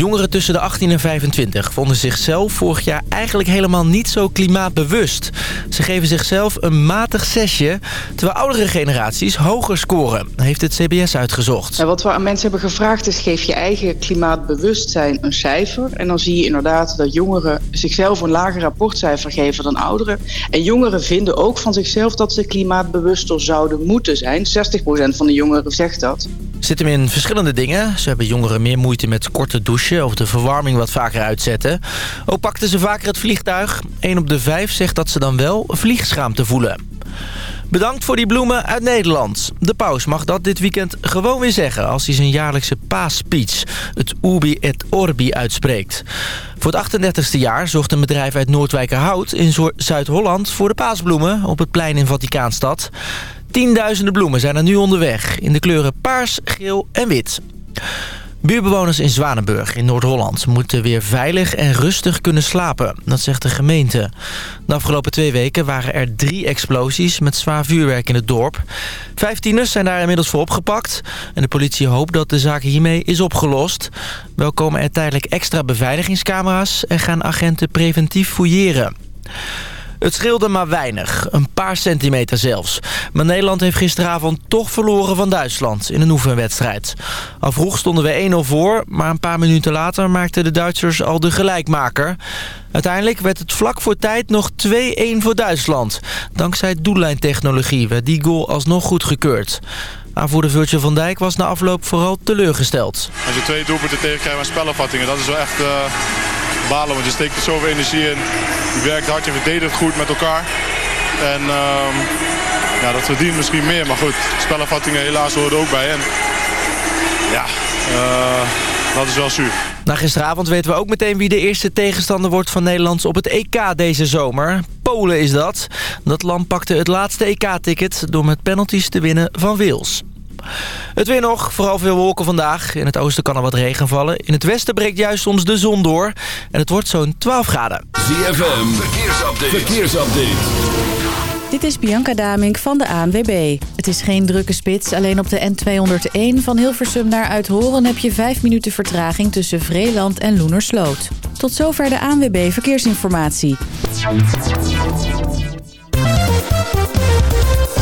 Jongeren tussen de 18 en 25 vonden zichzelf vorig jaar eigenlijk helemaal niet zo klimaatbewust. Ze geven zichzelf een matig zesje, terwijl oudere generaties hoger scoren, heeft het CBS uitgezocht. En wat we aan mensen hebben gevraagd is geef je eigen klimaatbewustzijn een cijfer. En dan zie je inderdaad dat jongeren zichzelf een lager rapportcijfer geven dan ouderen. En jongeren vinden ook van zichzelf dat ze klimaatbewuster zouden moeten zijn. 60% van de jongeren zegt dat. Zit hem in verschillende dingen. Zo hebben jongeren meer moeite met korte douchen of de verwarming wat vaker uitzetten. Ook pakten ze vaker het vliegtuig. 1 op de 5 zegt dat ze dan wel vliegschaamte voelen. Bedankt voor die bloemen uit Nederland. De paus mag dat dit weekend gewoon weer zeggen... als hij zijn jaarlijkse paasspeech, het Ubi et Orbi, uitspreekt. Voor het 38e jaar zocht een bedrijf uit Noordwijkerhout in Zuid-Holland... voor de paasbloemen op het plein in Vaticaanstad. Tienduizenden bloemen zijn er nu onderweg... in de kleuren paars, geel en wit. Buurbewoners in Zwanenburg in Noord-Holland moeten weer veilig en rustig kunnen slapen. Dat zegt de gemeente. De afgelopen twee weken waren er drie explosies met zwaar vuurwerk in het dorp. Vijf tieners zijn daar inmiddels voor opgepakt. En de politie hoopt dat de zaak hiermee is opgelost. Wel komen er tijdelijk extra beveiligingscamera's en gaan agenten preventief fouilleren. Het scheelde maar weinig, een paar centimeter zelfs. Maar Nederland heeft gisteravond toch verloren van Duitsland in een oefenwedstrijd. Al vroeg stonden we 1-0 voor, maar een paar minuten later maakten de Duitsers al de gelijkmaker. Uiteindelijk werd het vlak voor tijd nog 2-1 voor Duitsland. Dankzij doellijntechnologie werd die goal alsnog goedgekeurd. Aanvoerder Virgil van Dijk was na afloop vooral teleurgesteld. Als je twee doelpunten tegenkrijgt met spellenvattingen, dat is wel echt... Uh balen. Want je steekt er zoveel energie in. Je werkt hard, je verdedigt goed met elkaar. En uh, ja, dat verdient misschien meer. Maar goed, spelafvattingen helaas horen ook bij. En ja, uh, dat is wel zuur. Na gisteravond weten we ook meteen wie de eerste tegenstander wordt van Nederland op het EK deze zomer. Polen is dat. Dat land pakte het laatste EK-ticket door met penalties te winnen van Wales. Het weer nog, vooral veel wolken vandaag. In het oosten kan er wat regen vallen. In het westen breekt juist soms de zon door. En het wordt zo'n 12 graden. ZFM, verkeersupdate. verkeersupdate. Dit is Bianca Damink van de ANWB. Het is geen drukke spits, alleen op de N201 van Hilversum naar Uithoren... heb je 5 minuten vertraging tussen Vreeland en Loenersloot. Tot zover de ANWB Verkeersinformatie.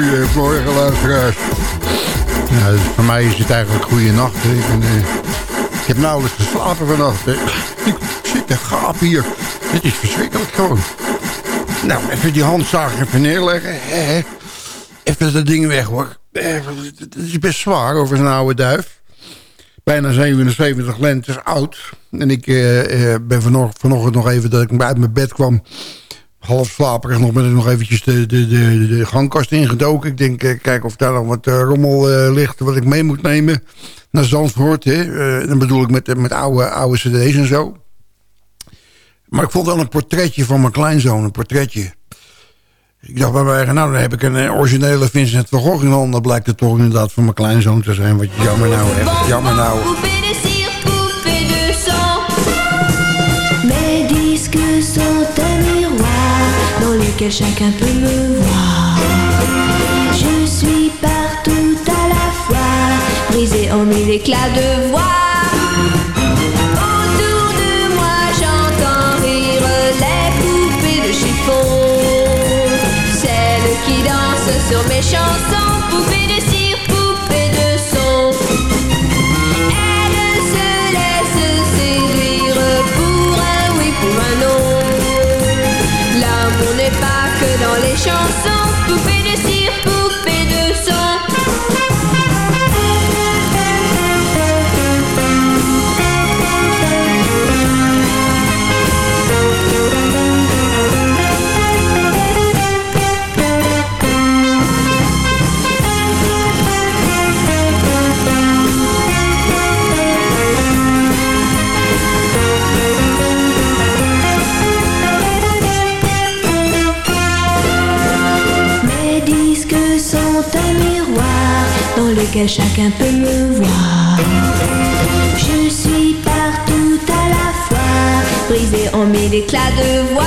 Goedemorgen, luisteraars. Nou, voor mij is het eigenlijk goede nacht. Ik, uh, ik heb nauwelijks geslapen vannacht. Ik zit te gaap hier. Het is verschrikkelijk gewoon. Nou, even die handzaag even neerleggen. Even dat ding weg hoor. Het is best zwaar over zijn oude duif. Bijna 77 lentes oud. En ik ben vanochtend nog even dat ik uit mijn bed kwam half slaperig nog, met nog eventjes de, de, de, de gangkast ingedoken. Ik denk, uh, kijk of daar nog wat uh, rommel uh, ligt wat ik mee moet nemen naar Zandvoort. Hè. dan bedoel ik met, met oude, oude cd's en zo. Maar ik vond wel een portretje van mijn kleinzoon, een portretje. Ik dacht bij mij, nou dan heb ik een originele Vincent van Gogh in blijkt het toch inderdaad van mijn kleinzoon te zijn. Wat jammer nou, hè. Jammer nou. Chacun peut me voir. Je suis partout à la fois, brisé en mille éclats de voix. Autour de moi, j'entends rire les poupées de chiffon. Celles qui dansent sur mes chansons, lequel chacun peut me voir. Je suis partout à la fois, brisé en mille éclats de voix.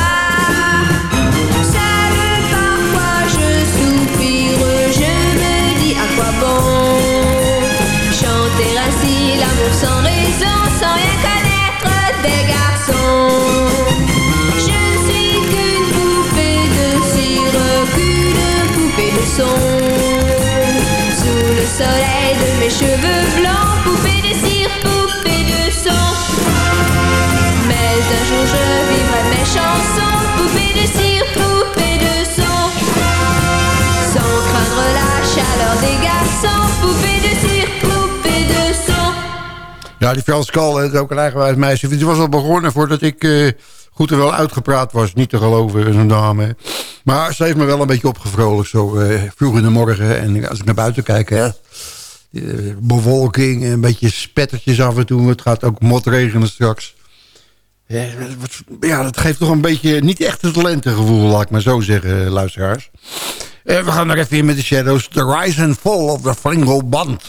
Seul parfois je soupire, je me dis à quoi bon chanter ainsi l'amour sans raison, sans rien connaître des garçons. Je ne suis qu'une poupée de cire, qu'une poupée de son. Soleil de mes cheveux blancs, poupée de cire, poupée de son. Mais un jour je vivrai mes chansons, poupée de cire, poupée de son. Sans craindre la chaleur des garçons, poupée de cire, poupée de son. Ja, die Frans Kal, is ook een eigenwijs meisje. Die was al begonnen voordat ik eh, goed en wel uitgepraat was. Niet te geloven, zo'n dame. Maar ze heeft me wel een beetje opgevrolijkt zo eh, vroeg in de morgen. En als ik naar buiten kijk, hè, bewolking, een beetje spettertjes af en toe. Het gaat ook motregenen straks. Ja, wat- ja, dat geeft toch een beetje niet echt het talentengevoel, laat ik maar zo zeggen, luisteraars. Eh, we gaan er even in met de Shadows. The Rise and Fall of the Fringle Band.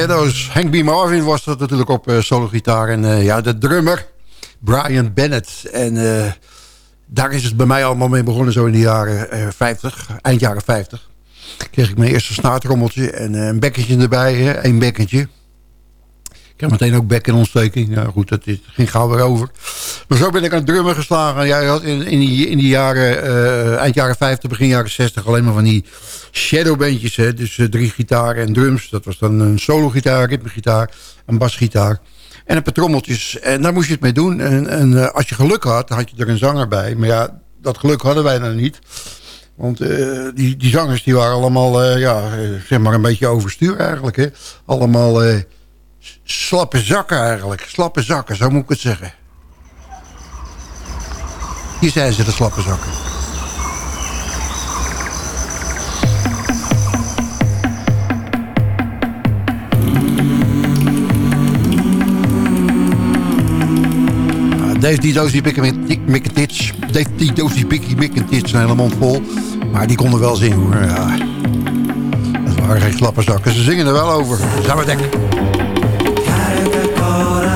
Shadows. Hank B. Marvin was dat natuurlijk op eh, solo-gitaar. En eh, ja, de drummer, Brian Bennett. En eh, daar is het bij mij allemaal mee begonnen, zo in de jaren eh 50, eind jaren 50. Kreeg ik mijn eerste snaartrommeltje en een bekkentje erbij, hè, één bekkentje. Ik meteen ook bekkenontsteking. Ja, goed, dat is, ging gauw weer over. Maar zo ben ik aan het drummen geslagen. Ja, je had in, in, die, in die jaren, eh, eind jaren 50, begin jaren 60... alleen maar van die shadowbandjes. Hè? Dus eh, drie gitaren en drums. Dat was dan een solo-gitaar, ritmegitaar, een basgitaar. En een paar trommeltjes. En daar moest je het mee doen. En, eh, als je geluk had, had je er een zanger bij. Maar ja, dat geluk hadden wij nou niet. Want die, die zangers die waren allemaal, ja, zeg maar een beetje overstuur eigenlijk. Hè? Allemaal slappe zakken eigenlijk. Slappe zakken, zo moet ik het zeggen. Hier zijn ze, de slappe zakken. Ah, Dave Tito's die Mikkentits. Dave Tito's die Bikkie Mikkentits. Een hele mond vol. Maar die konden wel zien. hoor. Ja. Dat waren geen slappe zakken. Ze zingen er wel over. Zaberdek. thought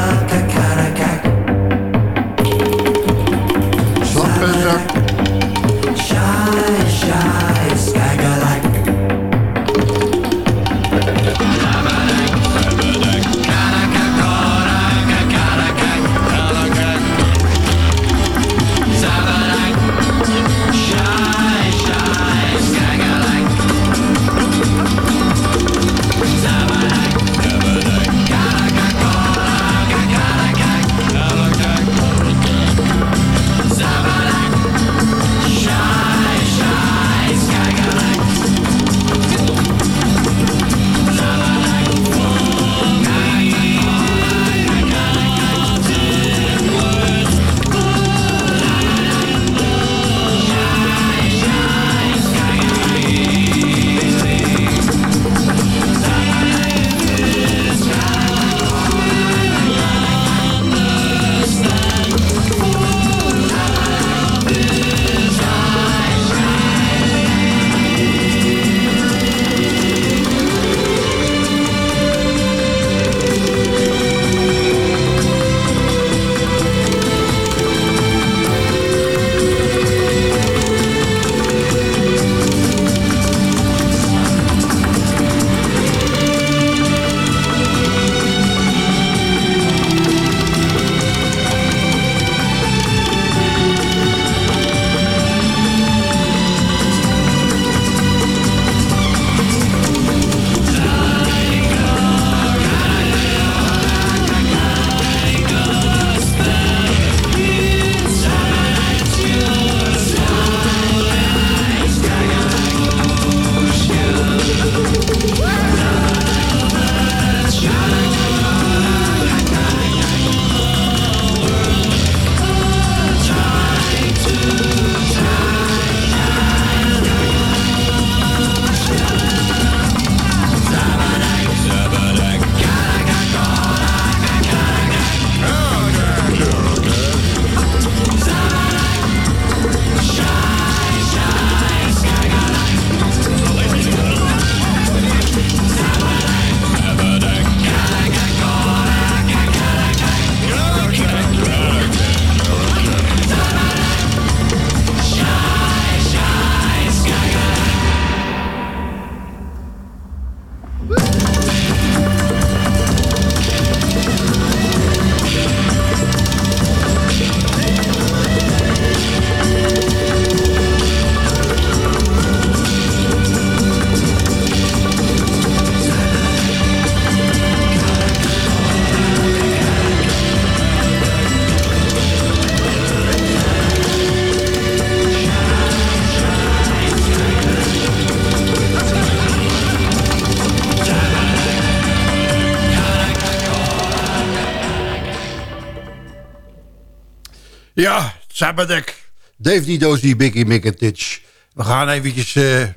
Sabadek. Dave Dido's Bicky Biggie We gaan eventjes eh,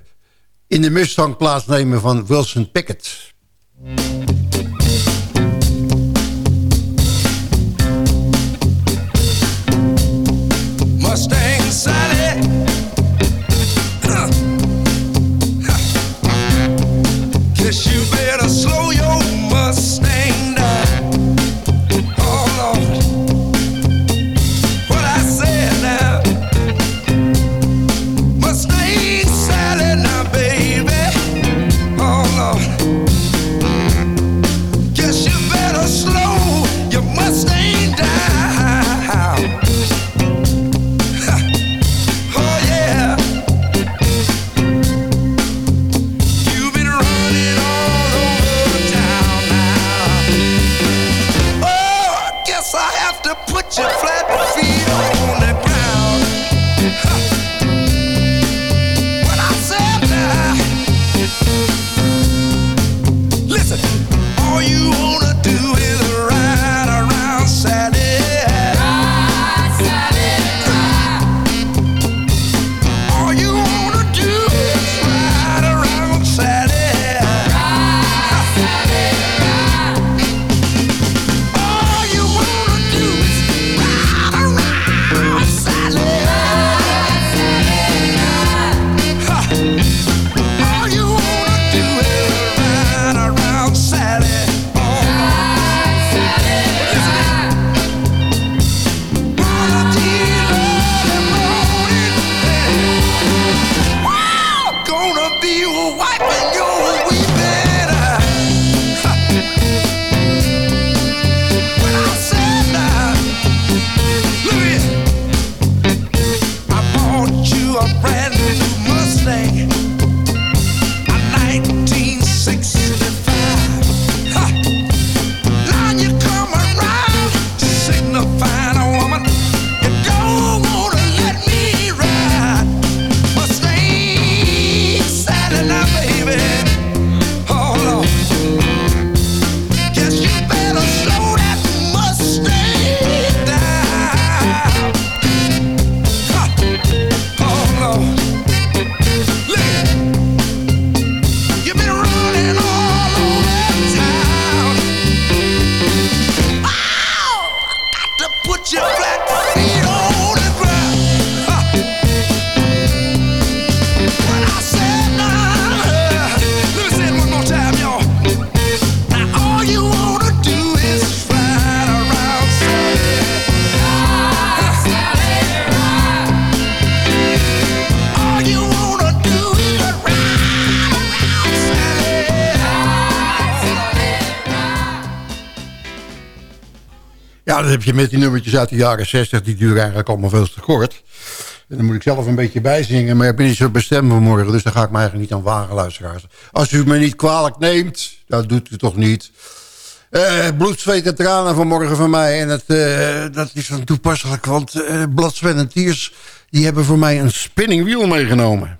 in de Mustang plaatsnemen van Wilson Pickett. Met die nummertjes uit de jaren 60. Die duren eigenlijk allemaal veel te kort. En dan moet ik zelf een beetje bijzingen. Maar ik ben niet zo bestemd vanmorgen. Dus daar ga ik me eigenlijk niet aan wagen, luisteraars. Als u me niet kwalijk neemt. Dat doet u toch niet. Uh, bloed, zweet en tranen vanmorgen van mij. En dat, uh, dat is dan toepasselijk. Want uh, en Tiers... die hebben voor mij een spinning wheel meegenomen.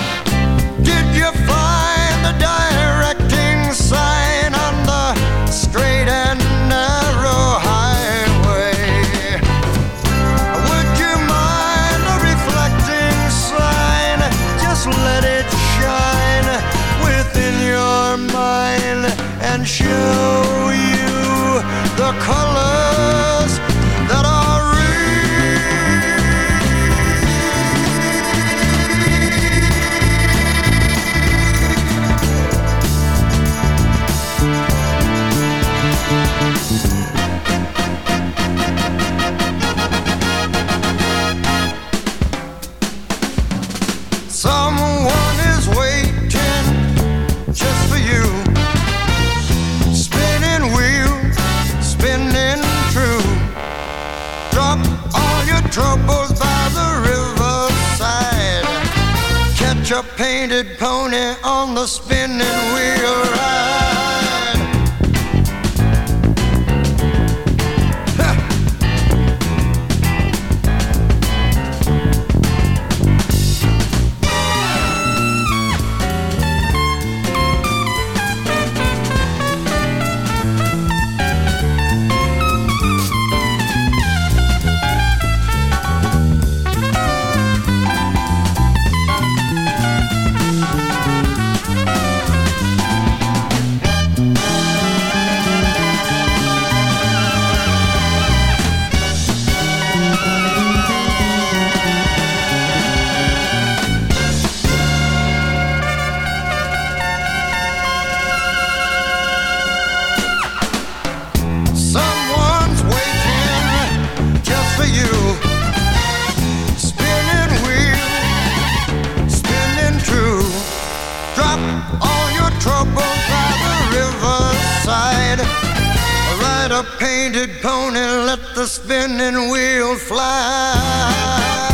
A painted pony, let the spinning wheel fly.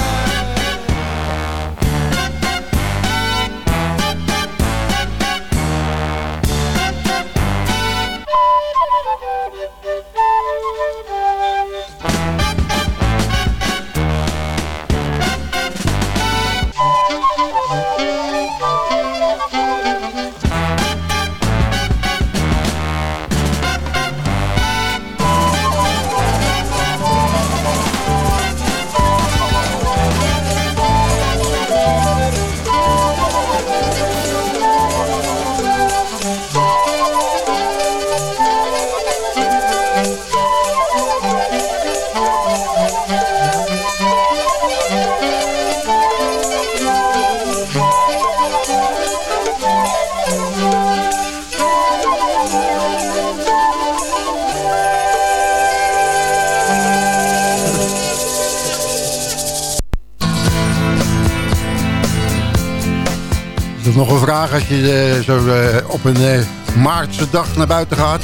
Nog een vraag als je eh, zo eh, op een eh, maartse dag naar buiten gaat?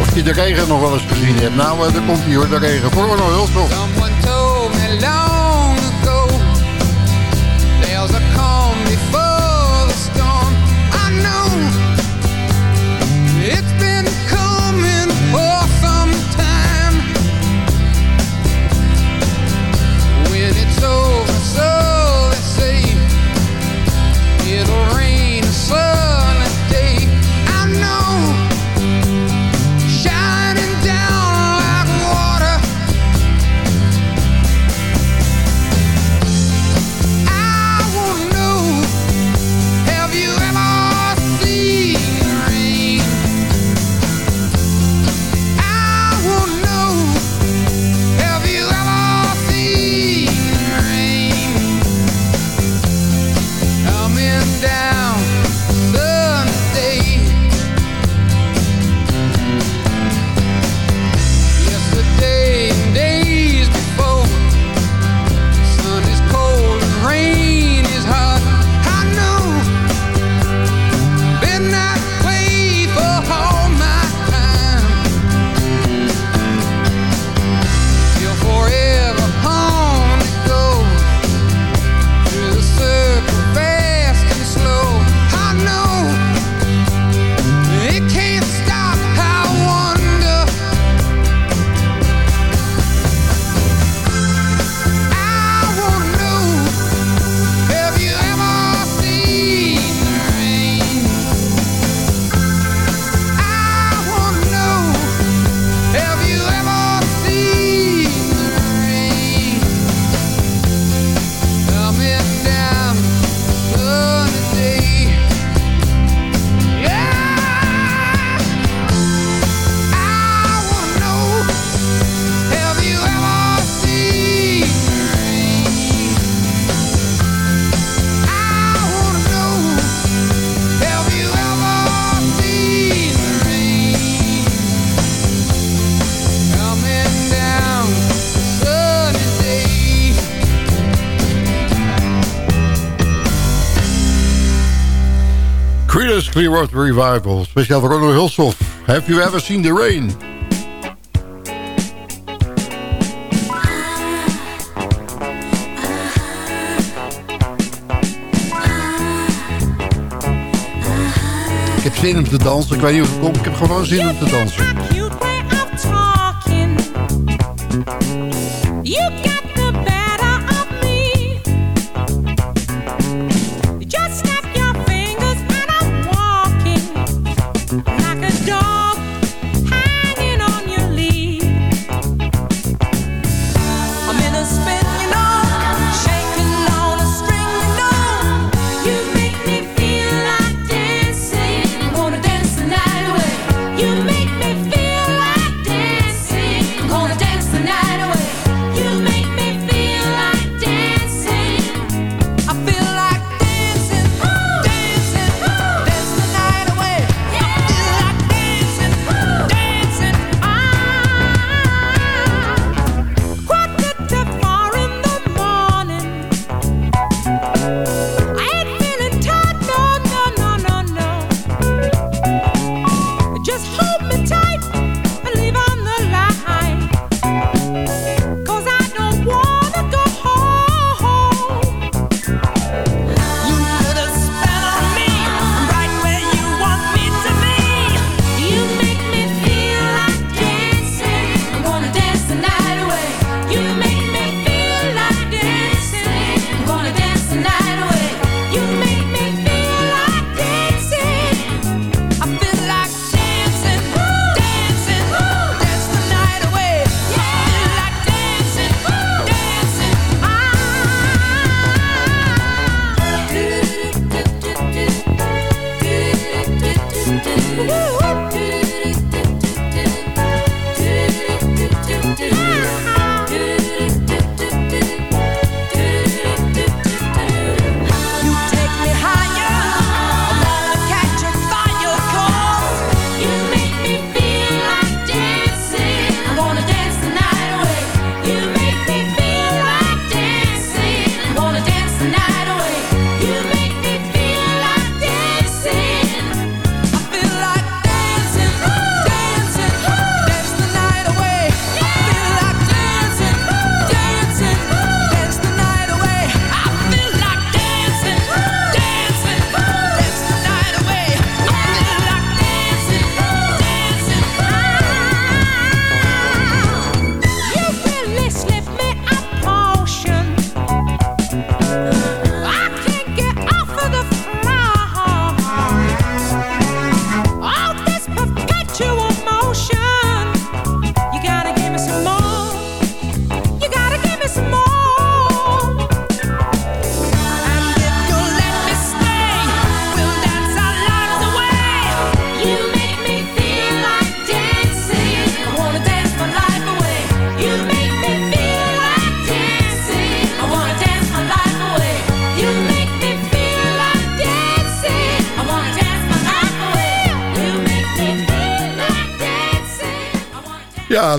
Of je de regen nog wel eens gezien hebt? Nou, daar komt hier hoor, de regen. Voor heel Clearwater Revival. Speciaal voor Ronald Hulshoff. Have you ever seen the rain? Ik heb zin om te dansen. Ik weet niet of het komt. Ik heb gewoon zin om te dansen.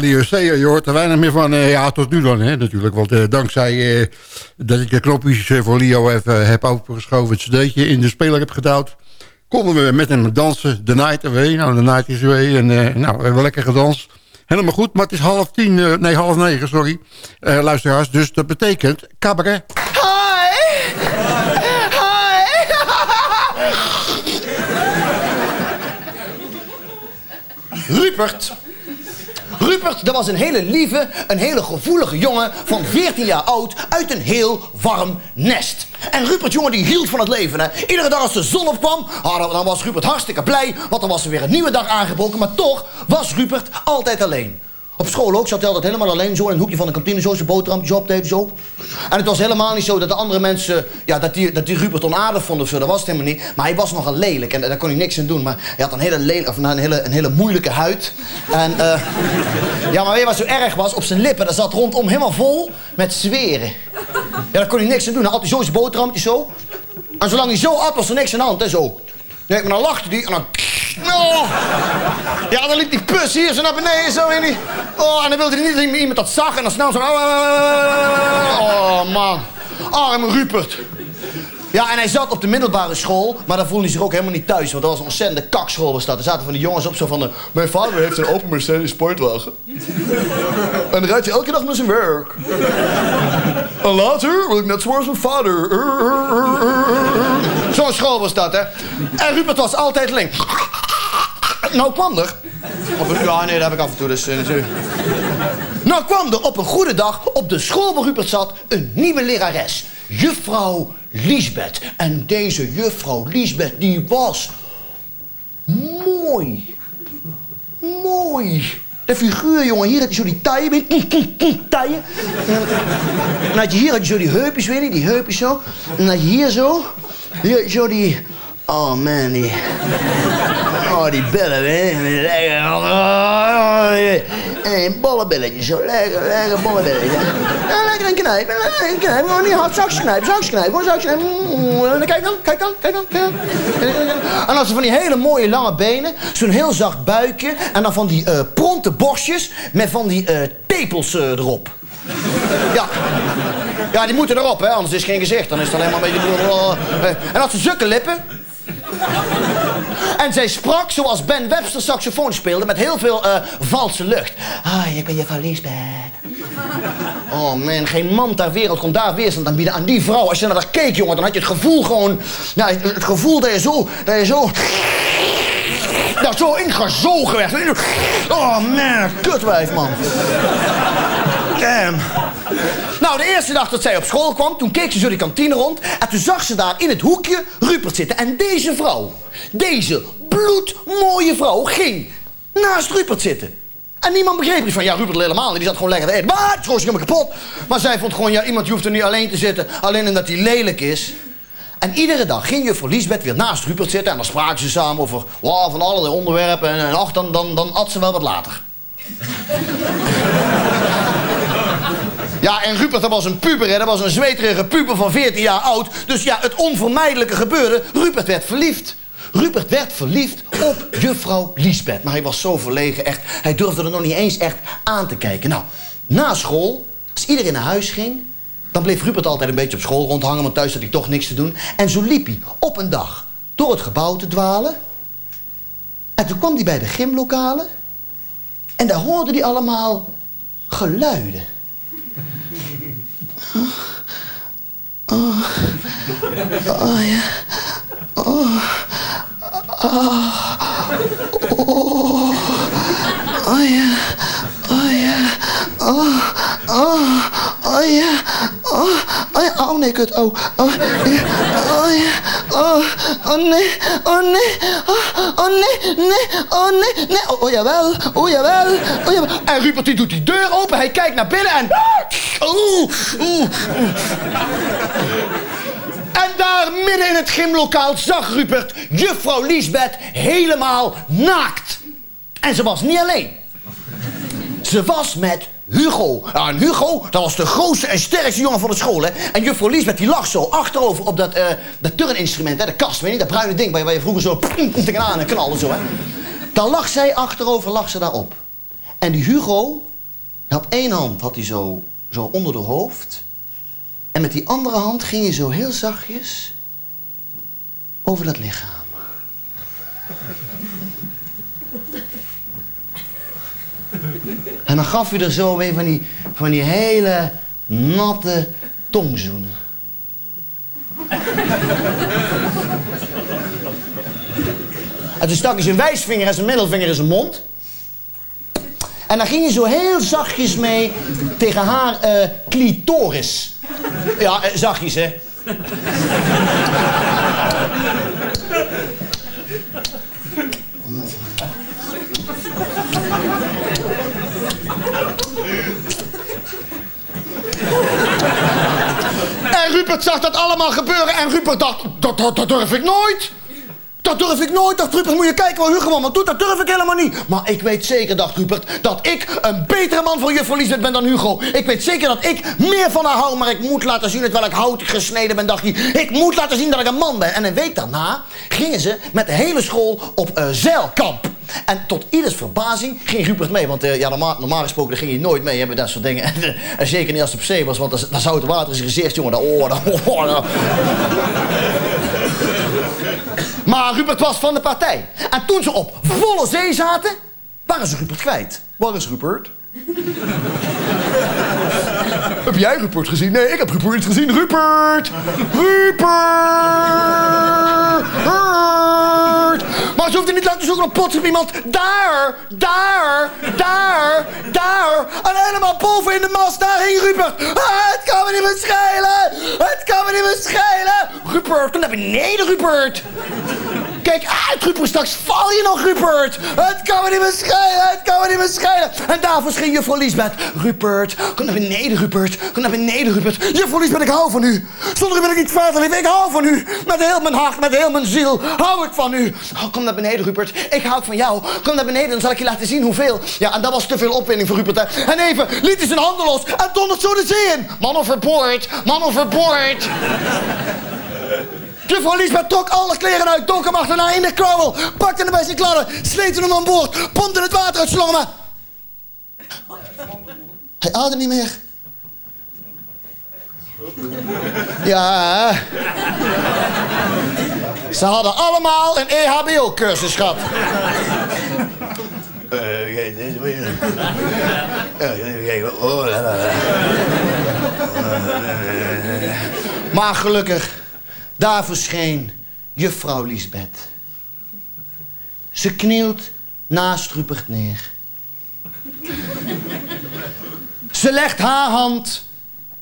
Wanna Ja, Lio je hoort er weinig meer van. eh, ja, tot nu dan hè, natuurlijk. Want eh, dankzij eh, dat ik de knopjes eh, voor Lio even heb opengeschoven... het cd'tje in de speler heb gedouwd... konden we met hem dansen. The night away. Nou, the night is away. En eh, nou, we hebben lekker gedanst. Helemaal goed, maar het is half tien... eh, nee, half negen, sorry. eh, luisteraars, dus dat betekent cabaret. Rupert. Dat was een hele lieve, een hele gevoelige jongen van 14 jaar oud uit een heel warm nest. En Rupert, jongen, die hield van het leven. Hè. Iedere dag als de zon opkwam, ah, dan was Rupert hartstikke blij, want dan was er weer een nieuwe dag aangebroken. Maar toch was Rupert altijd alleen. Op school ook zat hij altijd helemaal alleen zo in een hoekje van de kantine zo zijn boterhampjes te zo. En het was helemaal niet zo dat de andere mensen, ja, dat die, dat die Rupert onaardig vonden of zo. Dat was het helemaal niet. Maar hij was nogal lelijk en daar kon hij niks aan doen. Maar hij had een hele, lelijk, of een hele, een hele moeilijke huid. En eh, ja, maar weet je wat zo erg was? Op zijn lippen, dat zat rondom helemaal vol met zweren. Ja, daar kon hij niks aan doen. Hij had hij zo zijn boterhampjes zo. En zolang hij zo at, was er niks aan de hand, hè, zo. Nee, maar dan lachte hij en dan... Oh. Ja, dan liep die pus hier zo naar beneden zo in die... Oh, en dan wilde hij niet iemand dat zag en dan snel zo... Oh, man. Arme Rupert. Ja, en hij zat op de middelbare school, maar daar voelde hij zich ook helemaal niet thuis. Want dat was een ontzettende kakschool was dat. Er zaten van die jongens op zo van... De, Mijn vader heeft een open Mercedes sportwagen. en dan rijdt hij elke dag naar zijn werk. en later wil ik net zoals mijn vader. Zo'n school was dat, hè. En Rupert was altijd link. Nou kwam er... Een, ja, nee, dat heb ik af en toe, dus... eh. Nou kwam er op een goede dag op de school waar Rupert zat een nieuwe lerares. Juffrouw Liesbeth. En deze juffrouw Liesbeth die was mooi. Mooi. De figuur, jongen. Hier had je zo die taille. je, Taille. En had je hier had je zo die heupjes, weet je. Die heupjes zo. En had je hier zo. Hier had je zo die... Oh man, die... Oh, die billen, hè. Lekker. En een bollenbilletje, zo. Lekker, lekker bollenbilletje. Ja, lekker een knijp. Lekker een knijp. Gewoon niet hard knijpen. Gewoon knijpen. Mm, Kijk dan, kijk dan, kijk dan. Kijk dan. En had ze van die hele mooie lange benen. Zo'n heel zacht buikje. En dan van die eh pronte borstjes met van die eh, tepels eh, erop. Ja. Ja, die moeten erop, hè. Anders is geen gezicht. Dan is het alleen maar een beetje... En had ze zulke lippen. En zij sprak zoals Ben Webster saxofoon speelde met heel veel eh, valse lucht. Ah, ik ben juffrouw Liesbeth. Oh man, geen man ter wereld kon daar weerstand aan bieden aan die vrouw. Als je naar haar keek, jongen, dan had je het gevoel gewoon... Het het gevoel dat je zo... Dat je zo... Nou, zo ingezogen werd. Oh man, kutwijf, man. Damn. Nou, de eerste dag dat zij op school kwam, toen keek ze zo die kantine rond. En toen zag ze daar in het hoekje Rupert zitten. En deze vrouw, deze bloedmooie vrouw, ging naast Rupert zitten. En niemand begreep iets van, ja, Rupert helemaal niet. Die zat gewoon lekker te eten. Maar het schoot zich helemaal kapot. Maar zij vond gewoon, ja, iemand hoeft er niet alleen te zitten. Alleen omdat hij lelijk is. En iedere dag ging juffrouw Liesbeth weer naast Rupert zitten. En dan spraken ze samen over wow, van allerlei onderwerpen. En, en ach, dan, dan, dan at ze wel wat later. Ja, en Rupert, dat was een puber, hè? dat was een zweterige puber van 14 jaar oud. Dus ja, het onvermijdelijke gebeurde. Rupert werd verliefd. Rupert werd verliefd op juffrouw Liesbeth. Maar hij was zo verlegen, echt. Hij durfde er nog niet eens echt aan te kijken. Nou, na school, als iedereen naar huis ging... dan bleef Rupert altijd een beetje op school rondhangen... want thuis had hij toch niks te doen. En zo liep hij op een dag door het gebouw te dwalen. En toen kwam hij bij de gymlokalen. En daar hoorde hij allemaal geluiden. Oh ja. Oh, oh, oh, oh ja. Oh ja. Oh, oh, oh ja. Oh, oh ja. Oh nee, kut. Oh, oh ja. Oh ja. Oh, oh nee. Oh nee. Oh, oh nee. Nee. Oh nee. Nee. Oh, oh jawel. Oh jawel. Oh jawel. En Rupert die doet die deur open. Hij kijkt naar binnen en... Oeh, oeh. Midden in het gymlokaal zag Rupert juffrouw Liesbeth helemaal naakt. En ze was niet alleen. Ze was met Hugo. Ja, en Hugo, dat was de grootste en sterkste jongen van de school. Hè? En juffrouw Liesbeth die lag zo achterover op dat, eh dat turninstrument, hè? de kast, weet je, dat bruine ding waar je, vroeger zo tegenaan en knalde zo. Hè? Dan lag zij achterover, lag ze daarop. En die Hugo, hij had één hand had hij zo, zo onder de hoofd. En met die andere hand ging je zo heel zachtjes over dat lichaam. En dan gaf hij er zo weer van die, van die hele natte tongzoenen. En toen stak hij zijn wijsvinger en zijn middelvinger in zijn mond. En dan ging hij zo heel zachtjes mee tegen haar eh, clitoris. Ja, eh, zachtjes, hè. En Rupert zag dat allemaal gebeuren en Rupert dacht, dat, dat, dat durf ik nooit. Dat durf ik nooit, dacht Rupert. Moet je kijken wat Hugo allemaal doet, dat durf ik helemaal niet. Maar ik weet zeker, dacht Rupert, dat ik een betere man voor juffrouw Liesbeth ben dan Hugo. Ik weet zeker dat ik meer van haar hou, maar ik moet laten zien, terwijl ik hout gesneden ben, dacht hij. Ik moet laten zien dat ik een man ben. En een week daarna gingen ze met de hele school op eh, zeilkamp. En tot ieders verbazing ging Rupert mee. Want eh, ja, normaal, normaal gesproken ging hij nooit mee hebben, dat soort dingen. En, en zeker niet als het op zee was, want dat zoute water is gezicht, jongen. Dat, oh, oh. Maar Rupert was van de partij. En toen ze op volle zee zaten, waren ze Rupert kwijt. Waar is Rupert? heb jij Rupert gezien? Nee, ik heb Rupert gezien. Rupert! Rupert! Maar ze hoefde niet lang te zoeken op op iemand. Daar, daar, daar, daar. En helemaal boven in de mast, daar hing Rupert. Ah, het kan me niet meer schelen. Het kan me niet meer schelen. Rupert, kom naar beneden, Rupert. Kijk uit, Rupert, straks val je nog, Rupert. Het kan me niet meer schelen, het kan me niet meer schelen. En daar verscheen juffrouw Liesbeth. Rupert, kom naar beneden, Rupert. Kom naar beneden, Rupert. Juffrouw Liesbeth, ik hou van u. Zonder u ben ik niet verder leven. Ik hou van u. Met heel mijn hart, met heel mijn ziel hou ik van u. Oh, kom naar beneden, Rupert. Ik hou van jou. Kom naar beneden, dan zal ik je laten zien hoeveel. Ja, en dat was te veel opwinding voor Rupert, hè. En even liet hij zijn handen los en dondert zo de zee in. Man overboord, man overboord. Juffrouw Liesbeth trok alle kleren uit, donk hem achterna in de krabbel, pakte hem bij zijn kladden, sleepte hem aan boord, pompte het water uit slongen. Hij ademde niet meer. Ja. Ze hadden allemaal een EHBO-cursus gehad. Maar gelukkig, daar verscheen juffrouw Liesbeth. Ze knielt naast Rupert neer. Ze legt haar hand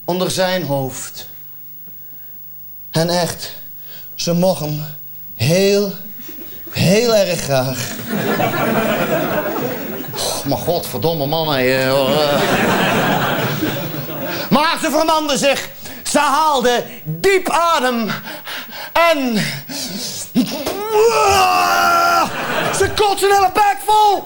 onder zijn hoofd. En echt, ze mocht hem heel, heel erg graag. Oh, maar godverdomme man, hè. eh. Maar ze vermande zich. Ze haalde diep adem. En... Ze kotste een hele bek vol.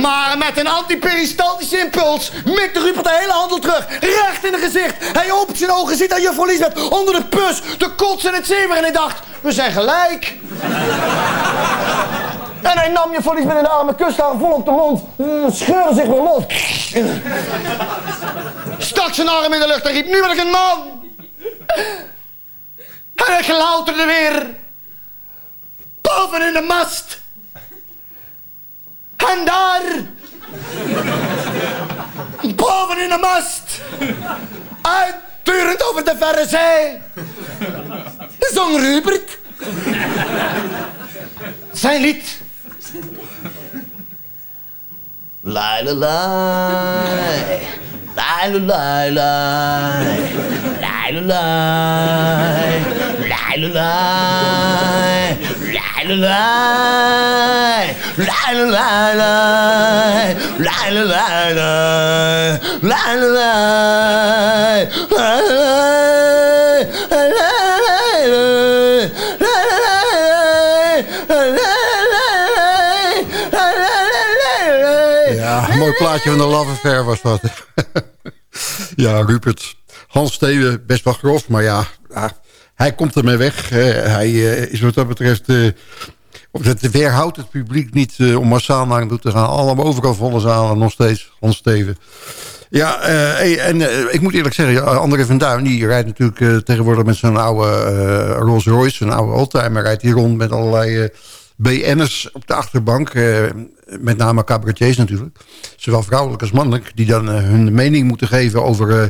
Maar met een antiperistaltische impuls mikte Rupert de hele handel terug. Recht in het gezicht. Hij opent zijn ogen, ziet aan juffrouw Liesbeth onder de pus. De kots en het zeemer. En hij dacht, we zijn gelijk. En hij nam juffrouw Liesbeth in de armen, kuste haar vol op de mond. Mm, Scheurde zich weer los. Stak zijn arm in de lucht en riep, nu ben ik een man. En hij klauterde weer. Boven in de mast. En daar. Boven in de mast. Uitturend over de verre zee. Zong Rupert. Zijn lied. La la la. La la la la. La la la. La la la. La la la. La la la la. La la la la. La la la. La Ja, een mooi plaatje van de Love Affair was dat. ja, Rupert. Hans Steven, best wel grof, maar ja, ja, hij komt ermee weg. Eh, hij eh, is wat dat betreft... eh, het weerhoudt het publiek niet om massaal naar hem toe te gaan. Allemaal overal volle zalen, nog steeds. Hans Steven. Ja, en ik moet eerlijk zeggen, André van Duin... die rijdt natuurlijk tegenwoordig met zo'n oude Rolls Royce... een oude oldtimer, rijdt hier rond met allerlei... BN'ers op de achterbank, eh, met name cabaretiers natuurlijk. Zowel vrouwelijk als mannelijk, die dan eh, hun mening moeten geven over eh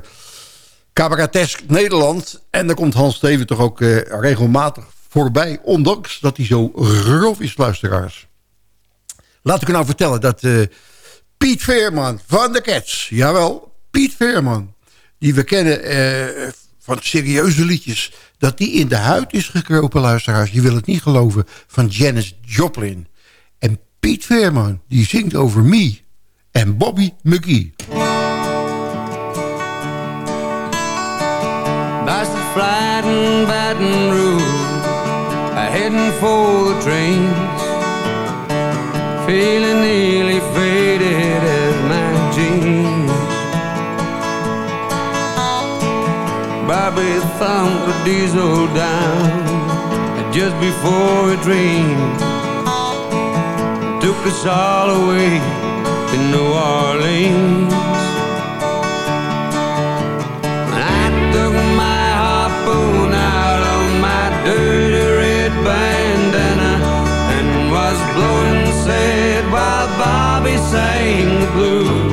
cabaretesk Nederland. En dan komt Hans Steven toch ook eh, regelmatig voorbij, ondanks dat hij zo grof is, luisteraars. Laat ik u nou vertellen dat Piet Veerman van de Cats, jawel, Piet Veerman, die we kennen van serieuze liedjes, dat die in de huid is gekropen, luisteraars. Je wil het niet geloven, van Janis Joplin. En Piet Veerman, die zingt over Me en Bobby McGee. Feeling Bobby thumped the diesel down just before it rained. Took us all away in New Orleans. I took my harpoon out of my dirty red bandana and was blowing sad while Bobby sang the blues.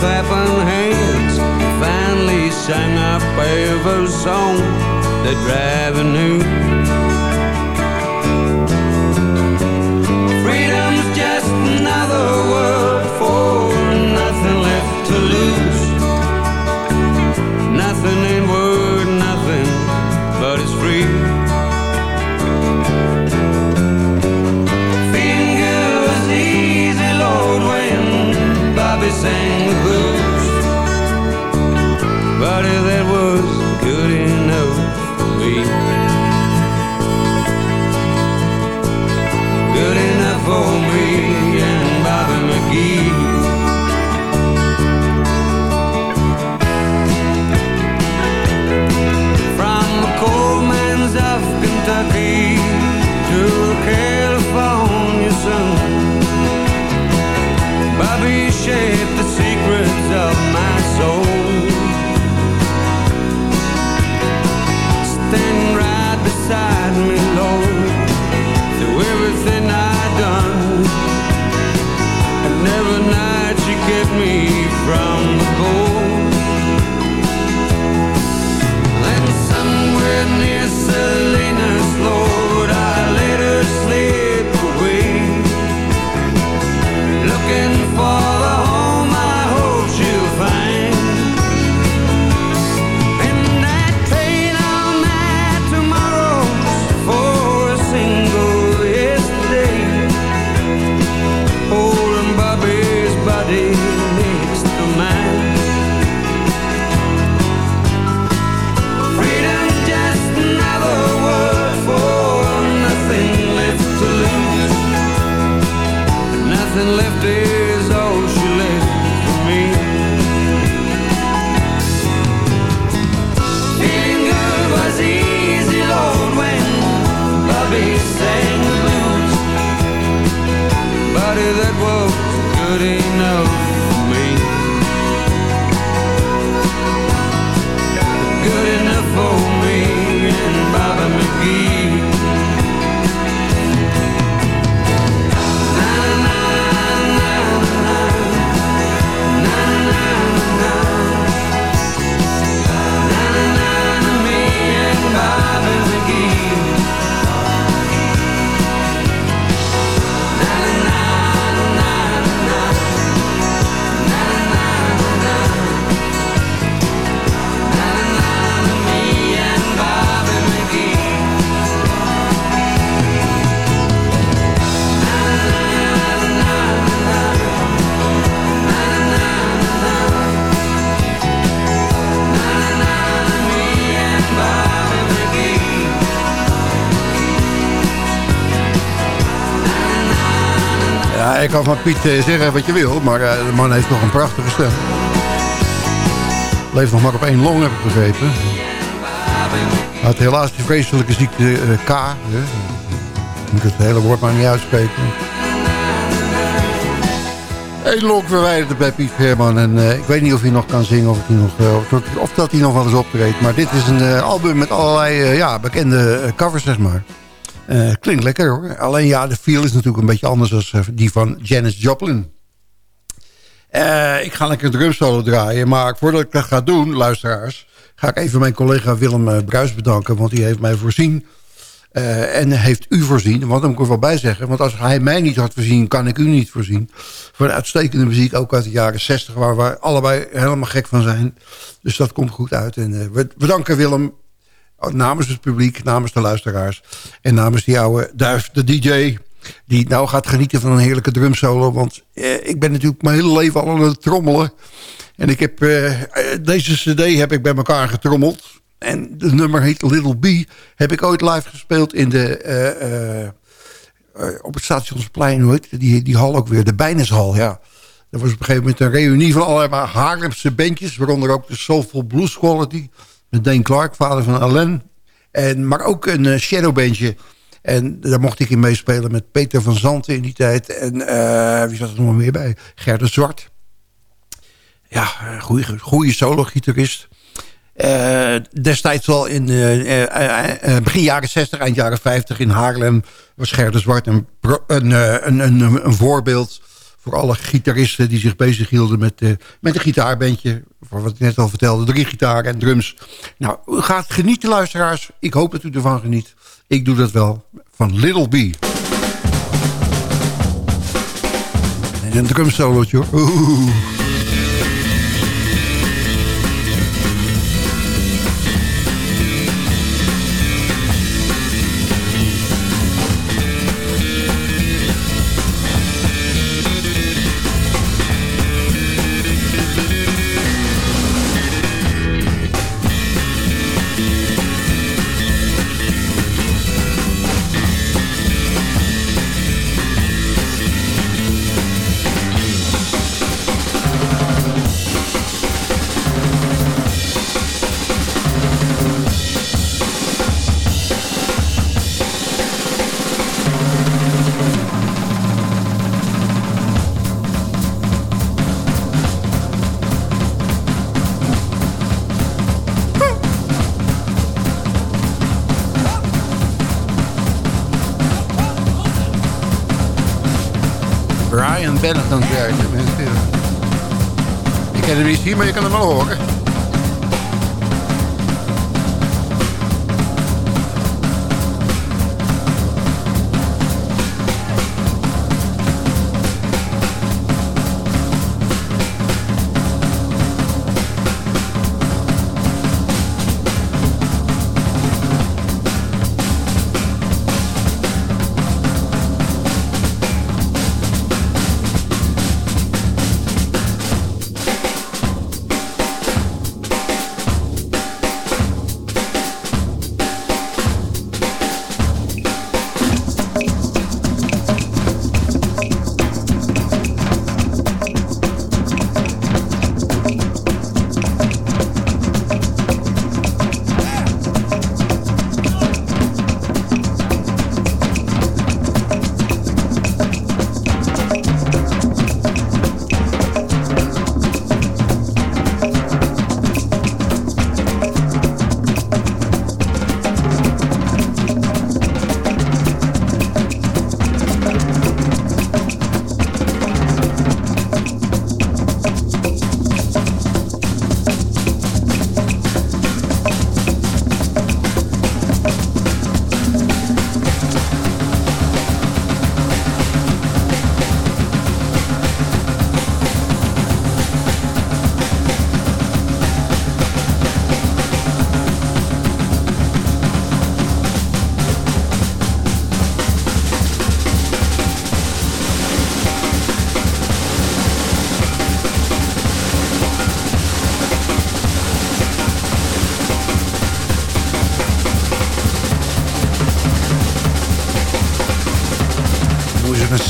Clapping hands finally sang our favorite song that driving knew. started Ik kan van Piet eh, zeggen wat je wil, maar eh, de man heeft nog een prachtige stem. Leeft nog maar op één long, heb ik begrepen. Had helaas die vreselijke ziekte eh, K. Hè. Moet het hele woord maar niet uitspreken. Eén long verwijderd bij Piet Herman. En ik weet niet of hij nog kan zingen of, nog, of, dat- hij nog wel eens optreedt. Maar dit is een album met allerlei ja, bekende covers, zeg maar. Eh, klinkt lekker hoor. Alleen ja, de feel is natuurlijk een beetje anders dan die van Janis Joplin. Eh, ik ga lekker een drumsolo draaien. Maar voordat ik dat ga doen, luisteraars... ga ik even mijn collega Willem eh, Bruis bedanken. Want die heeft mij voorzien. eh, en heeft u voorzien. Want dat moet ik er wel bij zeggen. Want als hij mij niet had voorzien, kan ik u niet voorzien. Voor uitstekende muziek, ook uit de jaren 60... waar we allebei helemaal gek van zijn. Dus dat komt goed uit. En eh, we bedanken Willem namens het publiek, namens de luisteraars... en namens die oude duif, de DJ... die nou gaat genieten van een heerlijke drumsolo. Want eh, ik ben natuurlijk mijn hele leven al aan het trommelen. En ik heb, eh, deze cd heb ik bij elkaar getrommeld. En de nummer heet Little B. Heb ik ooit live gespeeld in de... eh, eh, eh, op het Stationsplein, hoe die, die hal ook weer? De Bijneshal, ja. Er was op een gegeven moment een reunie van allerlei Haarlemse bandjes... waaronder ook de Soulful Blues Quality... Met Dane Clark, vader van Alain. En, maar ook een uh, shadowbandje. En daar mocht ik in meespelen met Peter van Zanten in die tijd. En uh, wie zat er nog meer bij? Gerda Zwart. Ja, goede, goede solo-gitarist. Destijds al in uh, begin jaren 60, eind jaren 50 in Haarlem... was Gerda Zwart een, een, een, een, een voorbeeld voor alle gitaristen die zich bezighielden met, uh, met een gitaarbandje. Voor wat ik net al vertelde, drie gitaren en drums. Nou, u gaat genieten luisteraars. Ik hoop dat u ervan geniet. Ik doe dat wel. Van Little B. En een drumsolootje hoor. Oeh. Zien, maar je kan hem wel horen.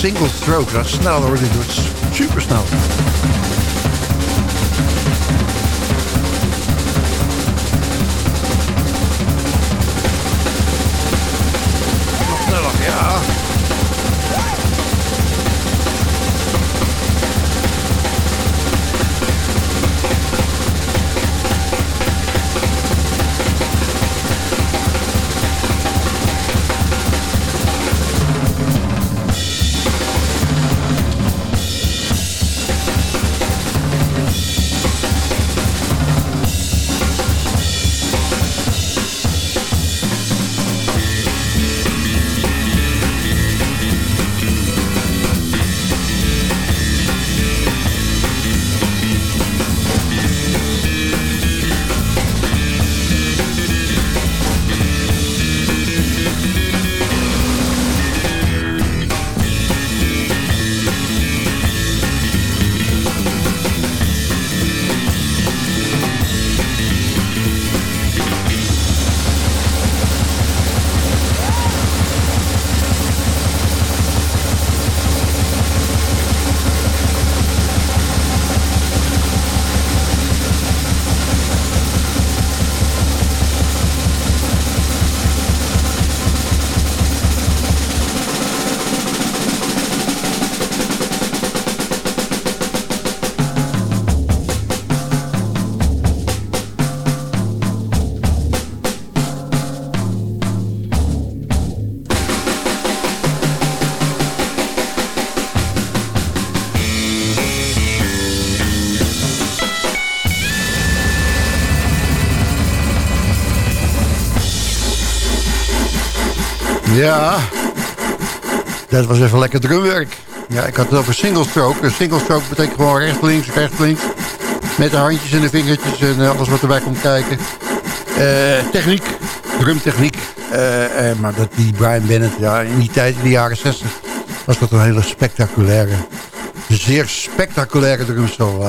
Single stroke. Dat is snel hoor. Dit super Ja, dat was even lekker drumwerk. Ja, ik had het over single stroke. Een single stroke betekent gewoon rechts, links, rechts, links. Met de handjes en de vingertjes en eh, alles wat erbij komt kijken. Eh, techniek, drumtechniek. Eh, maar dat die Brian Bennett, ja, in die tijd, in de jaren 60, was dat een hele spectaculaire, zeer spectaculaire drumstel.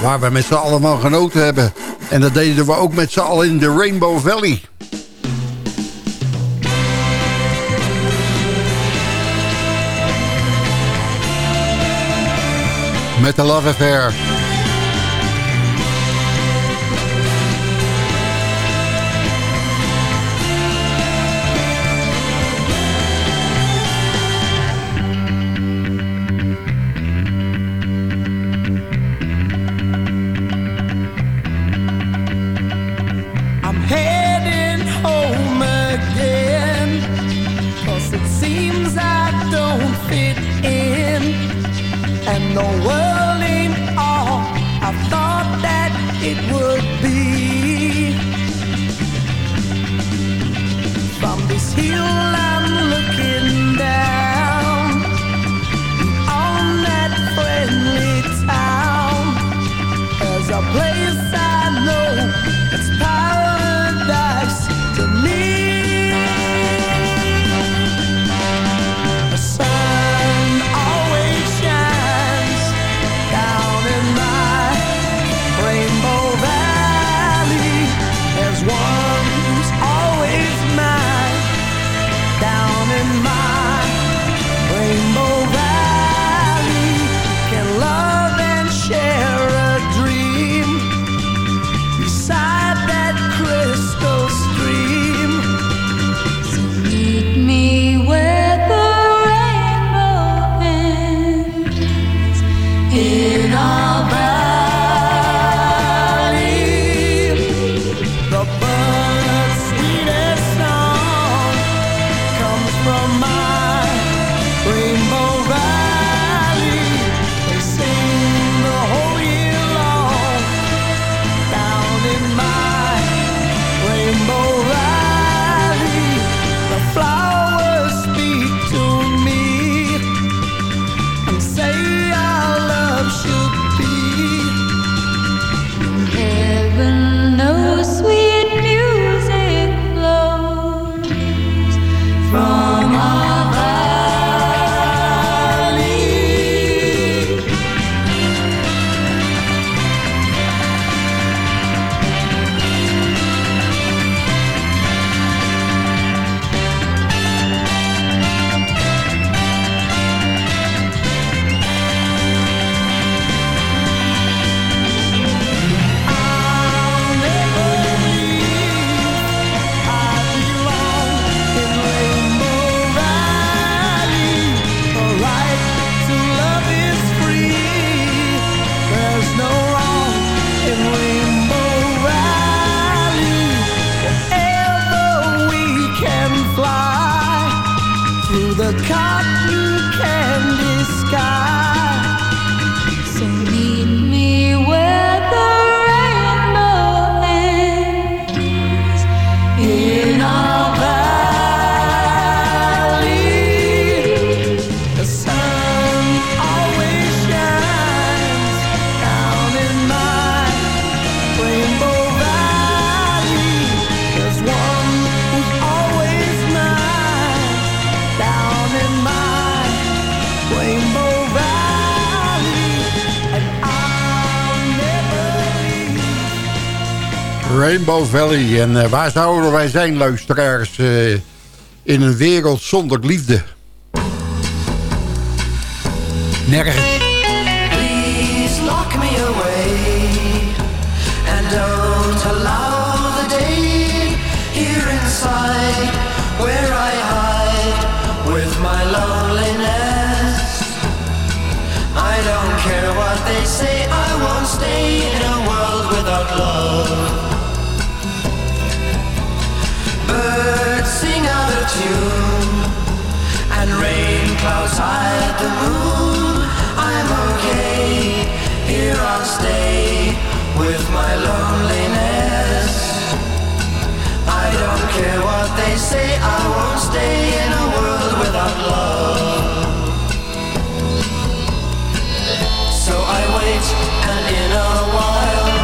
Waar we met z'n allemaal genoten hebben. En dat deden we ook met z'n allen in de Rainbow Valley. Met de Love Affair. I'm heading Rainbow Valley. En eh, waar zouden wij zijn, luisteraars? eh, in een wereld zonder liefde. Nergens. clouds the moon. I'm okay here. I'll stay with my loneliness. I don't care what they say. I won't stay in a world without love. So I wait, and in a while,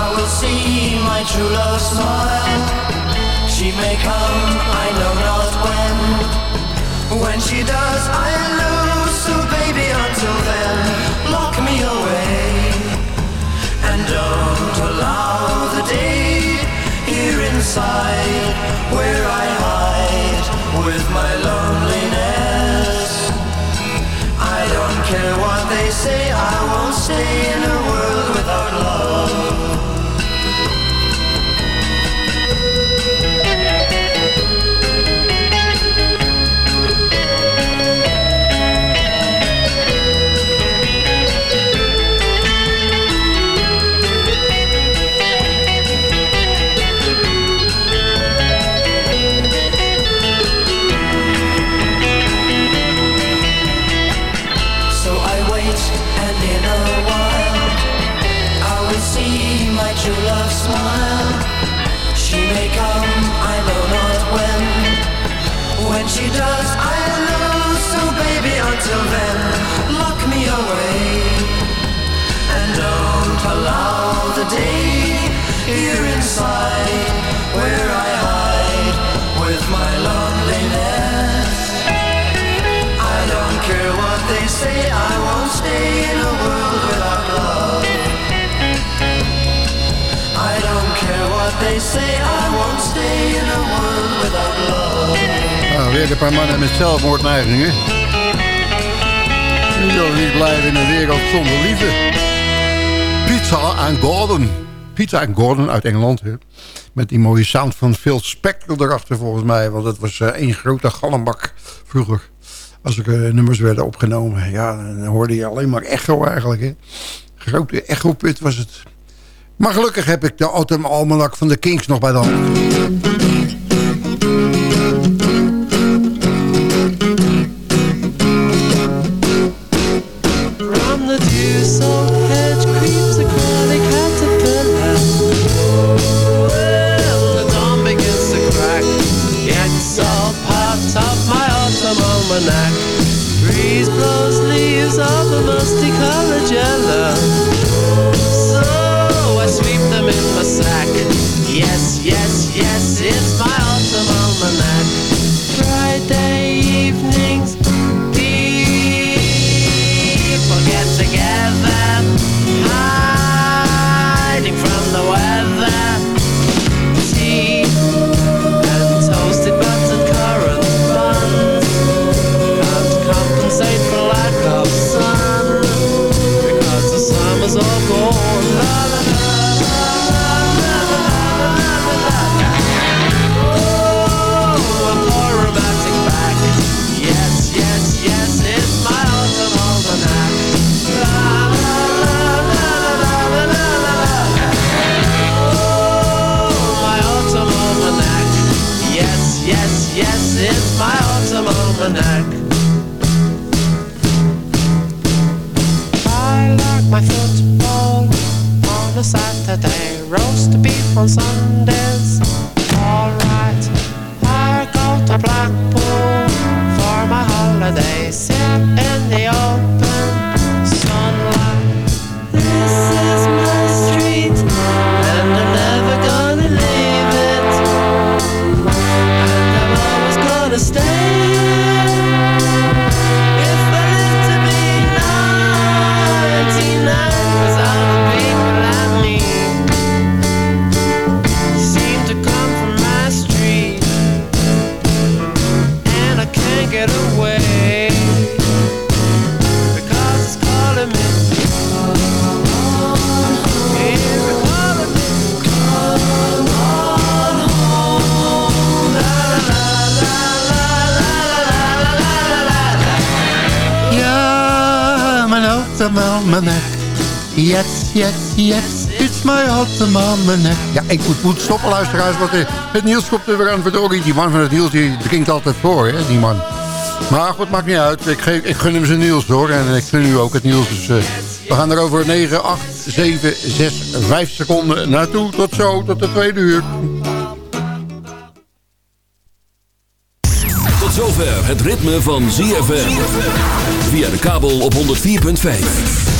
I will see my true love smile. She may come, I know not when. When she does, I lose. So baby, until then, lock me away. And don't allow the day here inside where I hide with my loneliness. I don't care what they say, I won't stay in a world she does, I lose. So baby, until then, lock me away. And don't allow the day here inside where I hide with my loneliness. I don't care what they say, I won't stay in a world without love. I don't care what they say, I won't stay in a world without. Nou, weer een paar mannen met zelfmoordneigingen. Die zullen niet blijven in een wereld zonder liefde. Pizza en Gordon. Pizza en Gordon uit Engeland. Hè. Met die mooie sound van Phil Spector erachter volgens mij. Want het was eh, één grote galmbak vroeger. Als er eh, nummers werden opgenomen. Ja, dan hoorde je alleen maar echo eigenlijk. Hè. Grote echoput was het. Maar gelukkig heb ik de Autumn van de Kings nog bij de hand. Almanac. I like my football on a Saturday, roast beef on Sundays. Ja, ik moet, moet stoppen, luisteraars, want eh, het nieuws komt er weer aan verdorie. Die man van het nieuws, die drinkt altijd voor, hè, die man. Maar goed, maakt niet uit. Ik, geef, ik gun hem zijn nieuws, hoor. En ik gun u ook het nieuws. Dus eh, we gaan er over 9, 8, 7, 6, 5 seconden naartoe. Tot zo, tot de tweede uur. Tot zover het ritme van ZFM. Via de kabel op 104.5.